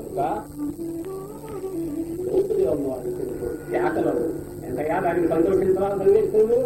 ఎంత లోతుగా ఉన్నవాడు సంతోషించాలని సందేశంలో